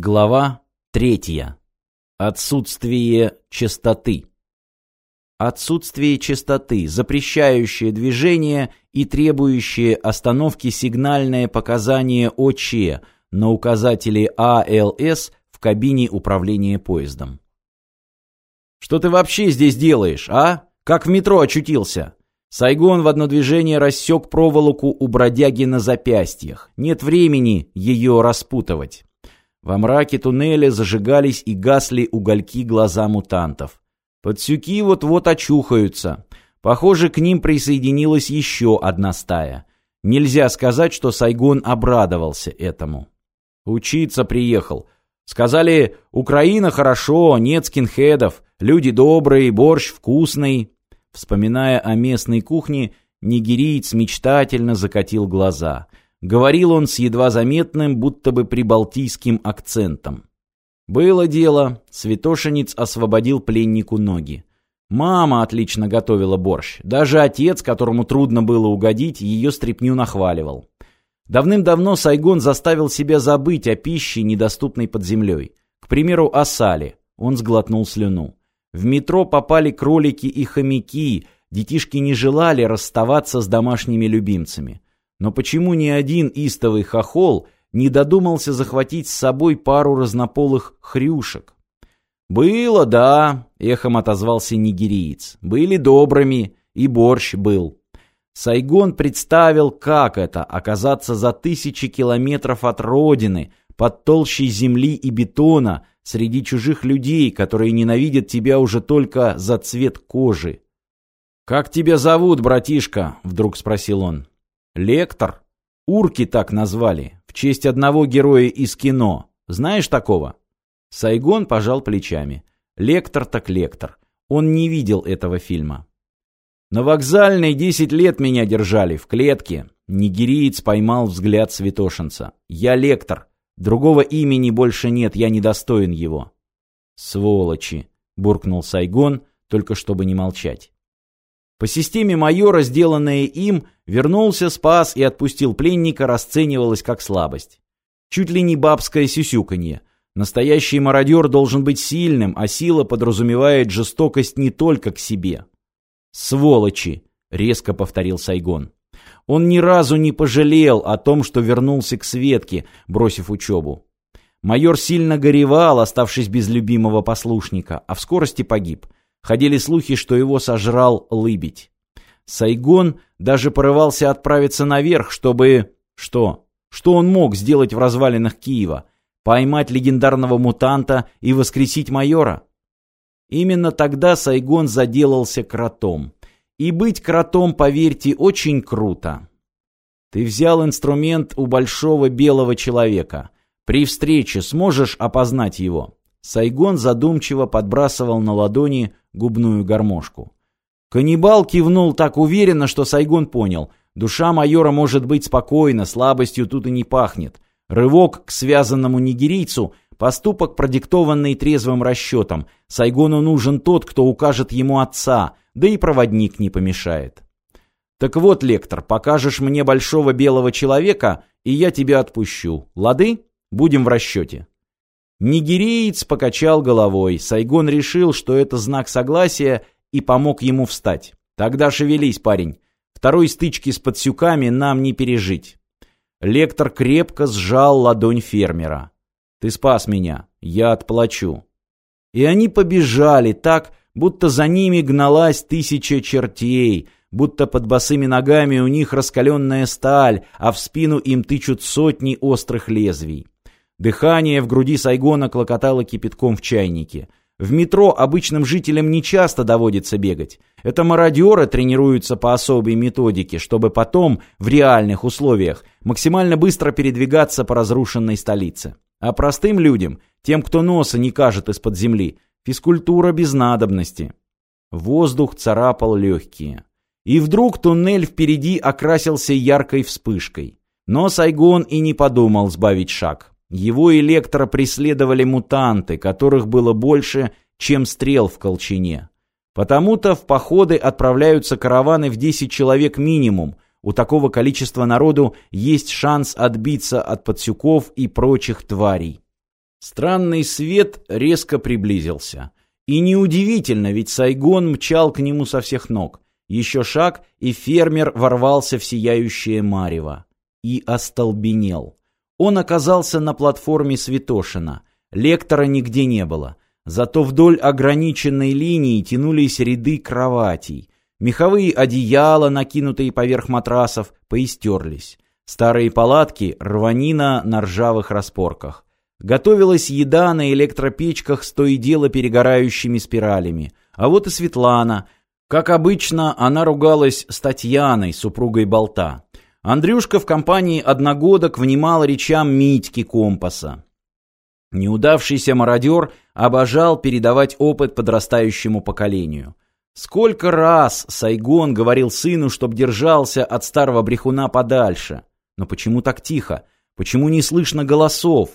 Глава третья. Отсутствие чистоты. Отсутствие чистоты, запрещающее движение и требующее остановки сигнальное показание ОЧ на указателе АЛС в кабине управления поездом. «Что ты вообще здесь делаешь, а? Как в метро очутился?» Сайгон в одно движение рассек проволоку у бродяги на запястьях. Нет времени ее распутывать. Во мраке туннеля зажигались и гасли угольки глаза мутантов. Подсюки вот-вот очухаются. Похоже, к ним присоединилась еще одна стая. Нельзя сказать, что Сайгон обрадовался этому. Учиться приехал. Сказали, Украина хорошо, нет скинхедов, люди добрые, борщ вкусный. Вспоминая о местной кухне, нигериец мечтательно закатил глаза — Говорил он с едва заметным, будто бы прибалтийским акцентом. Было дело, святошенец освободил пленнику ноги. Мама отлично готовила борщ. Даже отец, которому трудно было угодить, ее стряпню нахваливал. Давным-давно Сайгон заставил себя забыть о пище, недоступной под землей. К примеру, о сале. Он сглотнул слюну. В метро попали кролики и хомяки, детишки не желали расставаться с домашними любимцами. Но почему ни один истовый хохол не додумался захватить с собой пару разнополых хрюшек? «Было, да», — эхом отозвался нигериец. «Были добрыми, и борщ был». Сайгон представил, как это — оказаться за тысячи километров от родины, под толщей земли и бетона, среди чужих людей, которые ненавидят тебя уже только за цвет кожи. «Как тебя зовут, братишка?» — вдруг спросил он. Лектор. Урки так назвали, в честь одного героя из кино. Знаешь такого? Сайгон пожал плечами. Лектор так лектор. Он не видел этого фильма. На вокзальной десять лет меня держали, в клетке. Нигериец поймал взгляд святошинца. Я лектор. Другого имени больше нет, я недостоин его. Сволочи, буркнул Сайгон, только чтобы не молчать. По системе майора, сделанное им, вернулся, спас и отпустил пленника, расценивалось как слабость. Чуть ли не бабское сюсюканье. Настоящий мародер должен быть сильным, а сила подразумевает жестокость не только к себе. «Сволочи!» — резко повторил Сайгон. Он ни разу не пожалел о том, что вернулся к Светке, бросив учебу. Майор сильно горевал, оставшись без любимого послушника, а в скорости погиб — Ходили слухи, что его сожрал лыбедь. Сайгон даже порывался отправиться наверх, чтобы... Что? Что он мог сделать в развалинах Киева? Поймать легендарного мутанта и воскресить майора? Именно тогда Сайгон заделался кротом. И быть кротом, поверьте, очень круто. Ты взял инструмент у большого белого человека. При встрече сможешь опознать его? Сайгон задумчиво подбрасывал на ладони губную гармошку. Каннибал кивнул так уверенно, что Сайгон понял. Душа майора может быть спокойна, слабостью тут и не пахнет. Рывок к связанному нигерийцу – поступок, продиктованный трезвым расчетом. Сайгону нужен тот, кто укажет ему отца, да и проводник не помешает. Так вот, лектор, покажешь мне большого белого человека, и я тебя отпущу. Лады? Будем в расчете. Нигериец покачал головой. Сайгон решил, что это знак согласия, и помог ему встать. «Тогда шевелись, парень. Второй стычки с подсюками нам не пережить». Лектор крепко сжал ладонь фермера. «Ты спас меня. Я отплачу». И они побежали так, будто за ними гналась тысяча чертей, будто под босыми ногами у них раскаленная сталь, а в спину им тычут сотни острых лезвий. Дыхание в груди Сайгона клокотало кипятком в чайнике. В метро обычным жителям не часто доводится бегать. Это мародеры тренируются по особой методике, чтобы потом, в реальных условиях, максимально быстро передвигаться по разрушенной столице. А простым людям, тем, кто носа не кажет из-под земли, физкультура без надобности. Воздух царапал легкие. И вдруг туннель впереди окрасился яркой вспышкой. Но Сайгон и не подумал сбавить шаг. Его электро преследовали мутанты, которых было больше, чем стрел в колчине. Потому-то в походы отправляются караваны в 10 человек минимум. У такого количества народу есть шанс отбиться от подсюков и прочих тварей. Странный свет резко приблизился. И неудивительно, ведь Сайгон мчал к нему со всех ног. Еще шаг, и фермер ворвался в сияющее марево. И остолбенел. Он оказался на платформе Святошина. Лектора нигде не было. Зато вдоль ограниченной линии тянулись ряды кроватей. Меховые одеяла, накинутые поверх матрасов, поистерлись. Старые палатки, рванина на ржавых распорках. Готовилась еда на электропечках с то и дело перегорающими спиралями. А вот и Светлана. Как обычно, она ругалась с Татьяной, супругой Болта. Андрюшка в компании одногодок внимал речам Митьки Компаса. Неудавшийся мародер обожал передавать опыт подрастающему поколению. Сколько раз Сайгон говорил сыну, чтоб держался от старого брехуна подальше. Но почему так тихо? Почему не слышно голосов?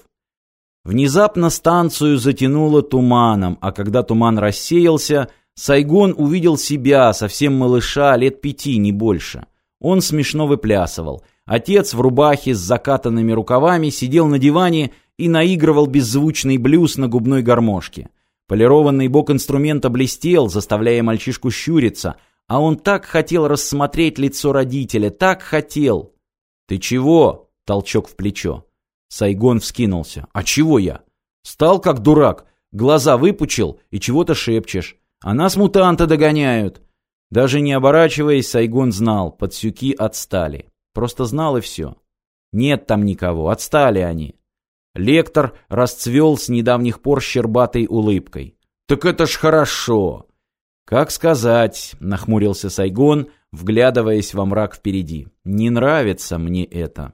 Внезапно станцию затянуло туманом, а когда туман рассеялся, Сайгон увидел себя, совсем малыша, лет пяти, не больше. Он смешно выплясывал. Отец в рубахе с закатанными рукавами сидел на диване и наигрывал беззвучный блюз на губной гармошке. Полированный бок инструмента блестел, заставляя мальчишку щуриться, а он так хотел рассмотреть лицо родителя, так хотел. «Ты чего?» — толчок в плечо. Сайгон вскинулся. «А чего я?» «Стал как дурак, глаза выпучил и чего-то шепчешь. А нас мутанты догоняют». Даже не оборачиваясь, Сайгон знал, подсюки отстали. Просто знал и все. Нет там никого, отстали они. Лектор расцвел с недавних пор щербатой улыбкой. «Так это ж хорошо!» «Как сказать?» — нахмурился Сайгон, вглядываясь во мрак впереди. «Не нравится мне это».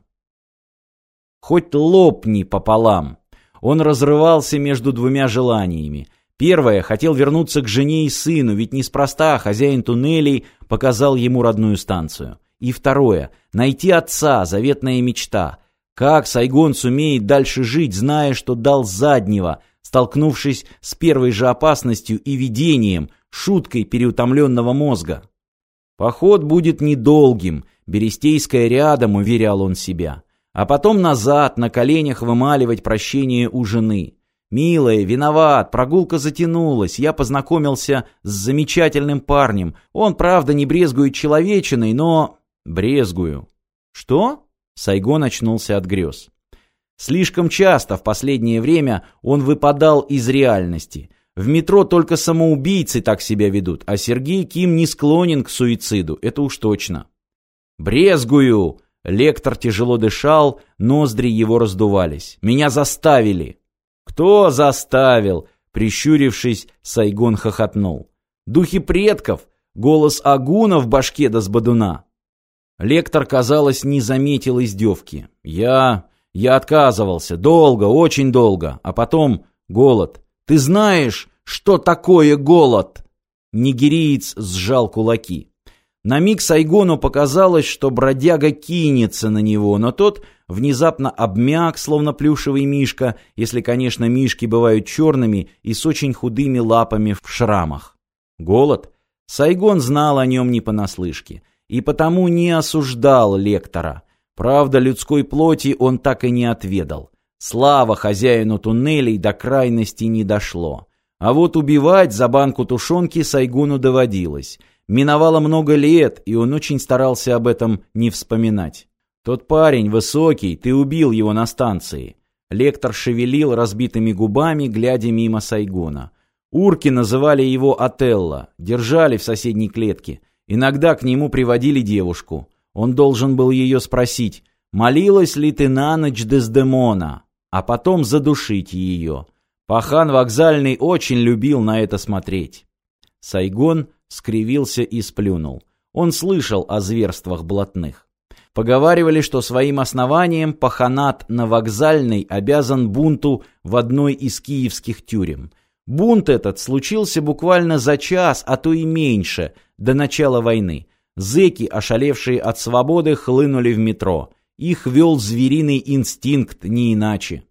Хоть лопни пополам. Он разрывался между двумя желаниями. Первое, хотел вернуться к жене и сыну, ведь неспроста хозяин туннелей показал ему родную станцию. И второе, найти отца, заветная мечта. Как Сайгон сумеет дальше жить, зная, что дал заднего, столкнувшись с первой же опасностью и видением, шуткой переутомленного мозга? Поход будет недолгим, Берестейская рядом, уверял он себя а потом назад, на коленях вымаливать прощение у жены. «Милая, виноват, прогулка затянулась, я познакомился с замечательным парнем. Он, правда, не брезгует человечиной, но...» «Брезгую». «Что?» Сайгон очнулся от грез. Слишком часто в последнее время он выпадал из реальности. В метро только самоубийцы так себя ведут, а Сергей Ким не склонен к суициду, это уж точно. «Брезгую!» Лектор тяжело дышал, ноздри его раздувались. «Меня заставили!» «Кто заставил?» Прищурившись, Сайгон хохотнул. «Духи предков! Голос Агуна в башке да с бодуна!» Лектор, казалось, не заметил издевки. «Я... я отказывался. Долго, очень долго. А потом голод. Ты знаешь, что такое голод?» Нигериец сжал кулаки. На миг Сайгону показалось, что бродяга кинется на него, но тот внезапно обмяк, словно плюшевый мишка, если, конечно, мишки бывают черными и с очень худыми лапами в шрамах. Голод? Сайгон знал о нем не понаслышке, и потому не осуждал лектора. Правда, людской плоти он так и не отведал. Слава хозяину туннелей до крайности не дошло. А вот убивать за банку тушенки Сайгону доводилось — Миновало много лет, и он очень старался об этом не вспоминать. «Тот парень высокий, ты убил его на станции». Лектор шевелил разбитыми губами, глядя мимо Сайгона. Урки называли его Отелло, держали в соседней клетке. Иногда к нему приводили девушку. Он должен был ее спросить, молилась ли ты на ночь Дездемона, а потом задушить ее. Пахан Вокзальный очень любил на это смотреть. Сайгон скривился и сплюнул. Он слышал о зверствах блатных. Поговаривали, что своим основанием паханат на вокзальной обязан бунту в одной из киевских тюрем. Бунт этот случился буквально за час, а то и меньше, до начала войны. Зеки, ошалевшие от свободы, хлынули в метро. Их вел звериный инстинкт, не иначе.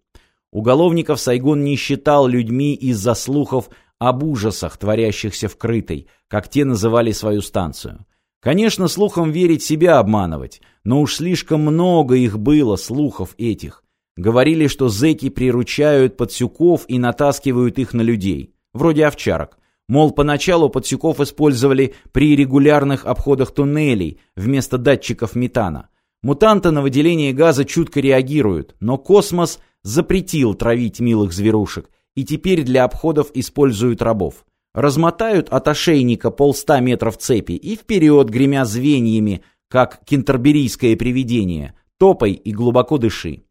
Уголовников Сайгон не считал людьми из-за слухов об ужасах, творящихся в Крытой, как те называли свою станцию. Конечно, слухам верить себя обманывать, но уж слишком много их было, слухов этих. Говорили, что зэки приручают подсюков и натаскивают их на людей, вроде овчарок. Мол, поначалу подсюков использовали при регулярных обходах туннелей вместо датчиков метана. Мутанты на выделение газа чутко реагируют, но космос запретил травить милых зверушек, и теперь для обходов используют рабов. Размотают от ошейника полста метров цепи и вперед, гремя звеньями, как кентерберийское привидение, топай и глубоко дыши.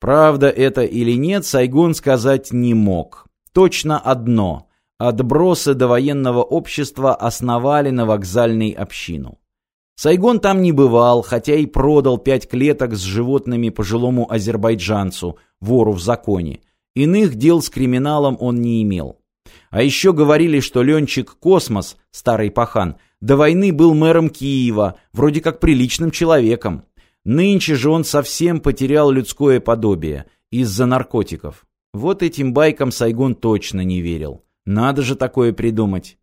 Правда это или нет, Сайгон сказать не мог. Точно одно. Отбросы до военного общества основали на вокзальной общину. Сайгон там не бывал, хотя и продал пять клеток с животными пожилому азербайджанцу, вору в законе. Иных дел с криминалом он не имел. А еще говорили, что Ленчик Космос, старый пахан, до войны был мэром Киева, вроде как приличным человеком. Нынче же он совсем потерял людское подобие из-за наркотиков. Вот этим байкам Сайгон точно не верил. Надо же такое придумать.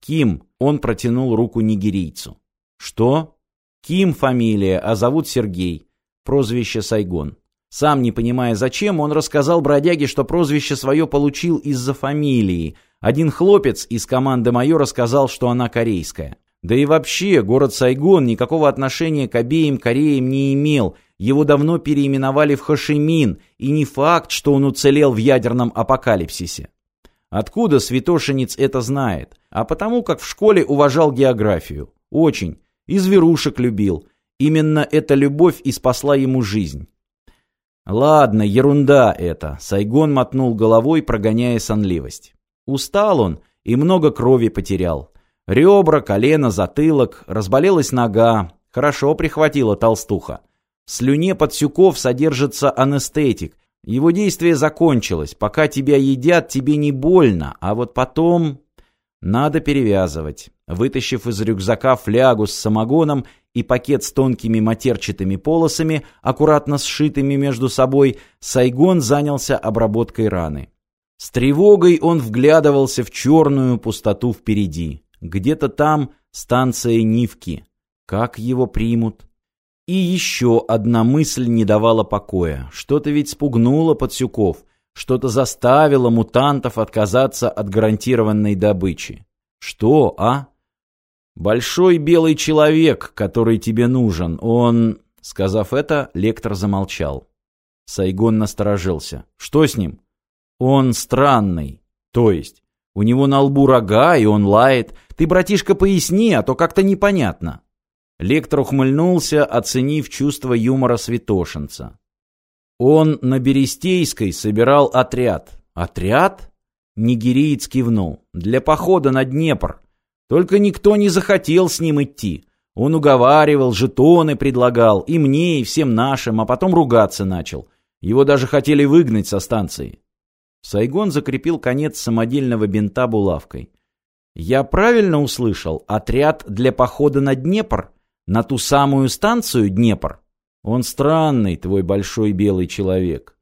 Ким, он протянул руку нигерийцу. Что? Ким фамилия, а зовут Сергей. Прозвище Сайгон. Сам не понимая зачем, он рассказал бродяге, что прозвище свое получил из-за фамилии. Один хлопец из команды майора сказал, что она корейская. Да и вообще, город Сайгон никакого отношения к обеим Кореям не имел. Его давно переименовали в Хошимин, и не факт, что он уцелел в ядерном апокалипсисе. Откуда святошинец это знает? А потому как в школе уважал географию. Очень. И зверушек любил. Именно эта любовь и спасла ему жизнь. Ладно, ерунда это. Сайгон мотнул головой, прогоняя сонливость. Устал он и много крови потерял. Ребра, колено, затылок, разболелась нога. Хорошо прихватила толстуха. В слюне подсюков содержится анестетик. Его действие закончилось. Пока тебя едят, тебе не больно, а вот потом... Надо перевязывать. Вытащив из рюкзака флягу с самогоном и пакет с тонкими матерчатыми полосами, аккуратно сшитыми между собой, Сайгон занялся обработкой раны. С тревогой он вглядывался в черную пустоту впереди. Где-то там станция Нивки. Как его примут? И еще одна мысль не давала покоя. Что-то ведь спугнуло Подсюков, что-то заставило мутантов отказаться от гарантированной добычи. Что, а? Большой белый человек, который тебе нужен, он... Сказав это, лектор замолчал. Сайгон насторожился. Что с ним? Он странный. То есть? У него на лбу рога, и он лает. Ты, братишка, поясни, а то как-то непонятно. Лектор ухмыльнулся, оценив чувство юмора святошинца. Он на Берестейской собирал отряд. Отряд? Нигериец кивнул. Для похода на Днепр. Только никто не захотел с ним идти. Он уговаривал, жетоны предлагал, и мне, и всем нашим, а потом ругаться начал. Его даже хотели выгнать со станции. Сайгон закрепил конец самодельного бинта булавкой. «Я правильно услышал? Отряд для похода на Днепр? На ту самую станцию Днепр? Он странный, твой большой белый человек».